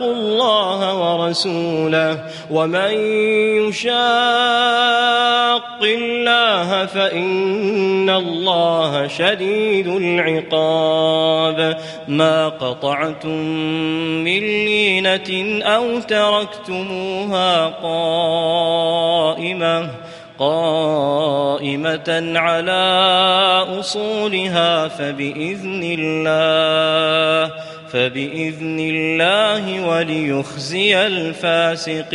الله ورسوله ومن يشاق الله فإن الله شديد العقاب ما قطعتم من لينة أو تركتموها قائمة قائمة على أصولها فبإذن الله فبإذن الله وليخزي الفاسقين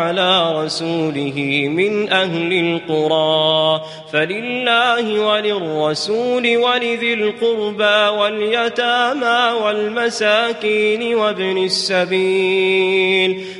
على رسوله من أهل القرى فلله وللرسول ولذي القربى واليتامى والمساكين وابن السبيل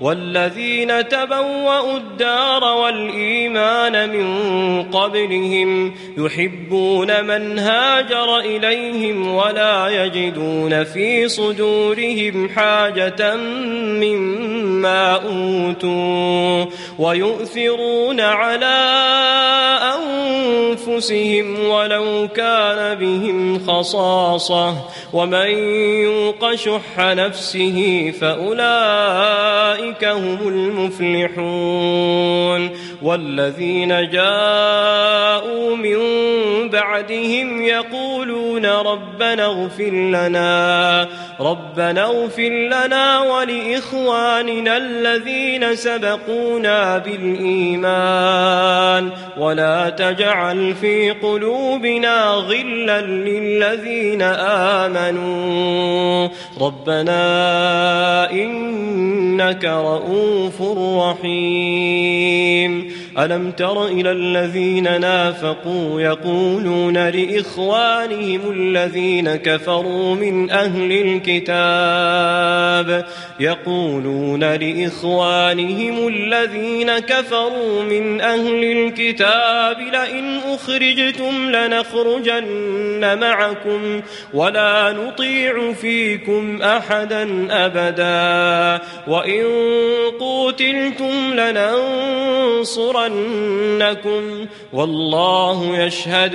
والذين تبوأوا الدار والإيمان من قبلهم يحبون من هاجر إليهم ولا يجدون في صدورهم حاجة مما أوتوا ويؤثرون على أنفسهم ولو كان بهم خصاصة ومن يوق شح نفسه فأولئك هم المفلحون والذين جاءوا من بعدهم يقولون ربنا اغفر لنا ربنا اغفر لنا ولإخواننا الذين سبقونا بالإيمان ولا تجعل في قلوبنا غلا للذين آمنوا ربنا إنك رؤوف رحيم. ألم تر إلى الذين نافقوا يقولون لإخوانهم الذين كفروا من أهل الكتاب يقولون لإخوانهم الذين كفروا من أهل الكتاب لئن أخرجتم لنخرجن معكم ولا نطيع فيكم أحدا أبدا وإن قوتلتم لننصرن ليرجمنكم والله يشهد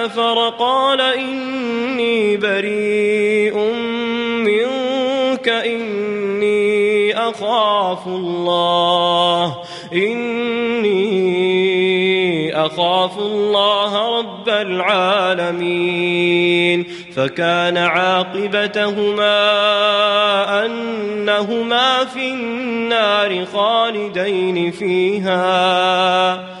قال إني بريء منك إني أخاف الله إني أخاف الله رب العالمين. فكان عاقبتهما أنهما في النار خالدين فيها.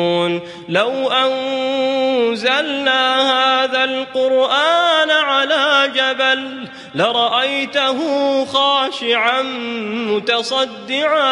لو أنزلنا هذا القرآن على جبل لرأيته خاشعا متصدعا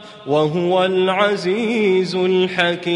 وهو العزيز الحكيم.